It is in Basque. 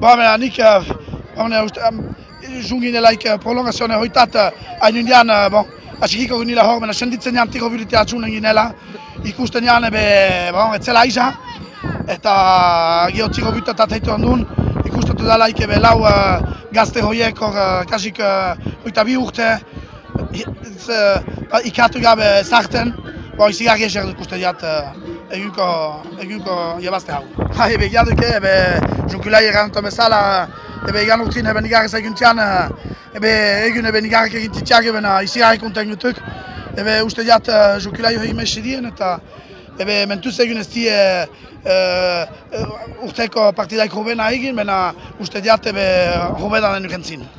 Ba, mena, nik, hone, uste, jungin elaik prolongazione hoitat, hain indian, bon, asikiko gunila hor, mena, senditzen jan tiko bilite atxunen ginela, ikusten jan, ebe, bon, etzela aiza, eta gio tiko bilite heitu handun, ikustetu da laik ebe lau gazte hoiek hor, kasik, hoita bi urte, ikatu gabe zarten, bo, izi garri eser ikusten jat, egunko, egunko jabazte hau. Ha, ebe, giaduke, ebe, junkulai eranto bezala, ebe, egan urtin, ebe, nigar ez eguntian, ebe, egun, ebe, nigarek egin titiak, ebe, na, izi konten gutuk, ebe, uste jat, junkulai hori mesi dien, eta, ebe, mentuz egun ez die, urteko partidaik hobena egin, bena, uste jat, ebe, hobedan den